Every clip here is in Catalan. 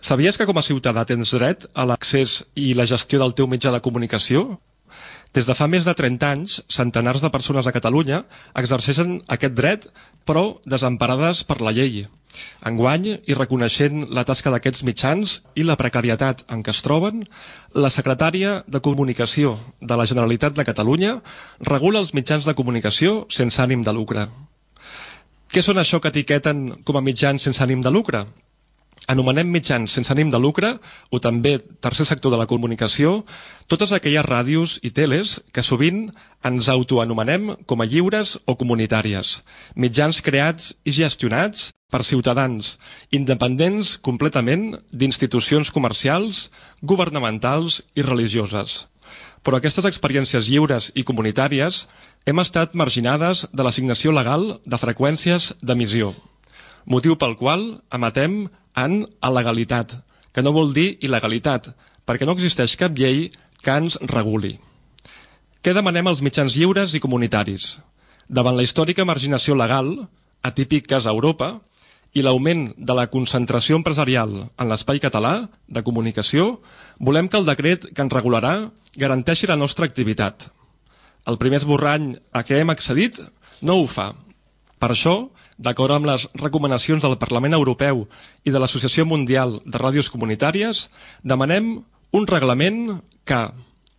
Sabies que com a ciutadà tens dret a l'accés i la gestió del teu mitjà de comunicació? Des de fa més de 30 anys, centenars de persones a Catalunya exerceixen aquest dret, però desemparades per la llei. Enguany, i reconeixent la tasca d'aquests mitjans i la precarietat en què es troben, la secretària de Comunicació de la Generalitat de Catalunya regula els mitjans de comunicació sense ànim de lucre. Què són això que etiqueten com a mitjans sense ànim de lucre? Anomenem mitjans sense ànim de lucre, o també tercer sector de la comunicació, totes aquelles ràdios i teles que sovint ens autoanomenem com a lliures o comunitàries, mitjans creats i gestionats per ciutadans, independents completament d'institucions comercials, governamentals i religioses. Però aquestes experiències lliures i comunitàries hem estat marginades de l'assignació legal de freqüències d'emissió, motiu pel qual emetem en legalitat, que no vol dir il·legalitat, perquè no existeix cap llei que ens reguli. Què demanem als mitjans lliures i comunitaris? Davant la històrica marginació legal, atípic cas a Europa, i l'augment de la concentració empresarial en l'espai català de comunicació, volem que el decret que ens regularà garanteixi la nostra activitat. El primer esborrany a què hem accedit no ho fa. Per això, d'acord amb les recomanacions del Parlament Europeu i de l'Associació Mundial de Ràdios Comunitàries, demanem un reglament que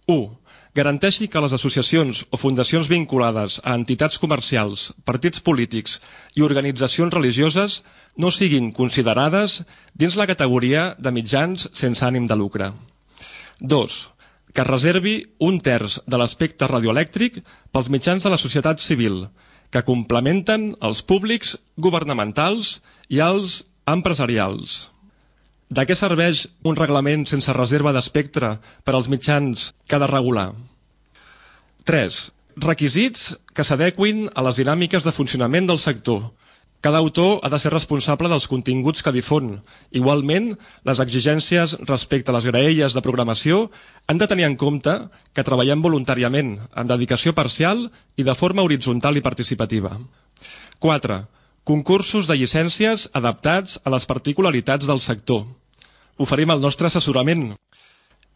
1. Garanteixi que les associacions o fundacions vinculades a entitats comercials, partits polítics i organitzacions religioses no siguin considerades dins la categoria de mitjans sense ànim de lucre. 2. Que reservi un terç de l'aspecte radioelèctric pels mitjans de la societat civil, que complementen els públics governamentals i els empresarials. De què serveix un reglament sense reserva d'espectre per als mitjans que ha de regular? 3. Requisits que s'adequin a les dinàmiques de funcionament del sector, cada autor ha de ser responsable dels continguts que difon. Igualment, les exigències respecte a les graelles de programació han de tenir en compte que treballem voluntàriament, amb dedicació parcial i de forma horitzontal i participativa. 4. Concursos de llicències adaptats a les particularitats del sector. Oferim el nostre assessorament.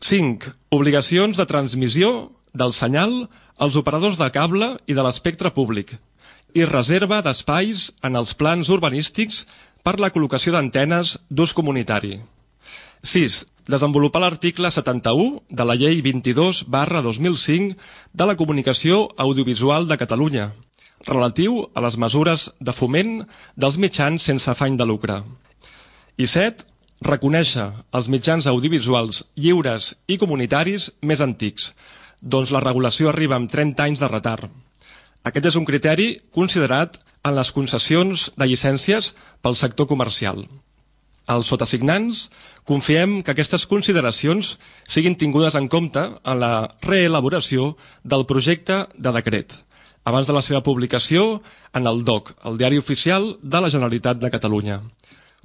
5. Obligacions de transmissió del senyal als operadors de cable i de l'espectre públic, i reserva d'espais en els plans urbanístics per la col·locació d'antenes d'ús comunitari. 6. Desenvolupar l'article 71 de la llei 22 barra 2005 de la comunicació audiovisual de Catalunya, relatiu a les mesures de foment dels mitjans sense afany de lucre. I 7. Reconèixer els mitjans audiovisuals lliures i comunitaris més antics, doncs la regulació arriba amb 30 anys de retard. Aquest és un criteri considerat en les concessions de llicències pel sector comercial. Els sotassignants confiem que aquestes consideracions siguin tingudes en compte en la reelaboració del projecte de decret, abans de la seva publicació en el DOC, el Diari Oficial de la Generalitat de Catalunya,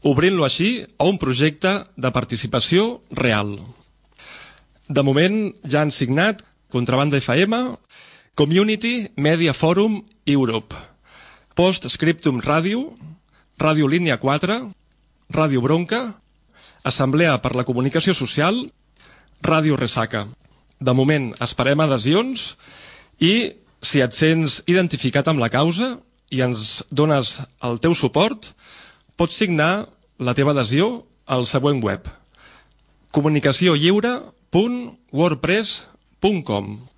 obrint-lo així a un projecte de participació real. De moment ja han signat Contrabanda FM, Community Media Forum Europe, Post Scriptum Radio, Radio Línia 4, Ràdio Bronca, Assemblea per la Comunicació Social, Ràdio Resaca. De moment esperem adhesions i si et sents identificat amb la causa i ens dones el teu suport, pots signar la teva adhesió al següent web comunicaciolliure.wordpress.com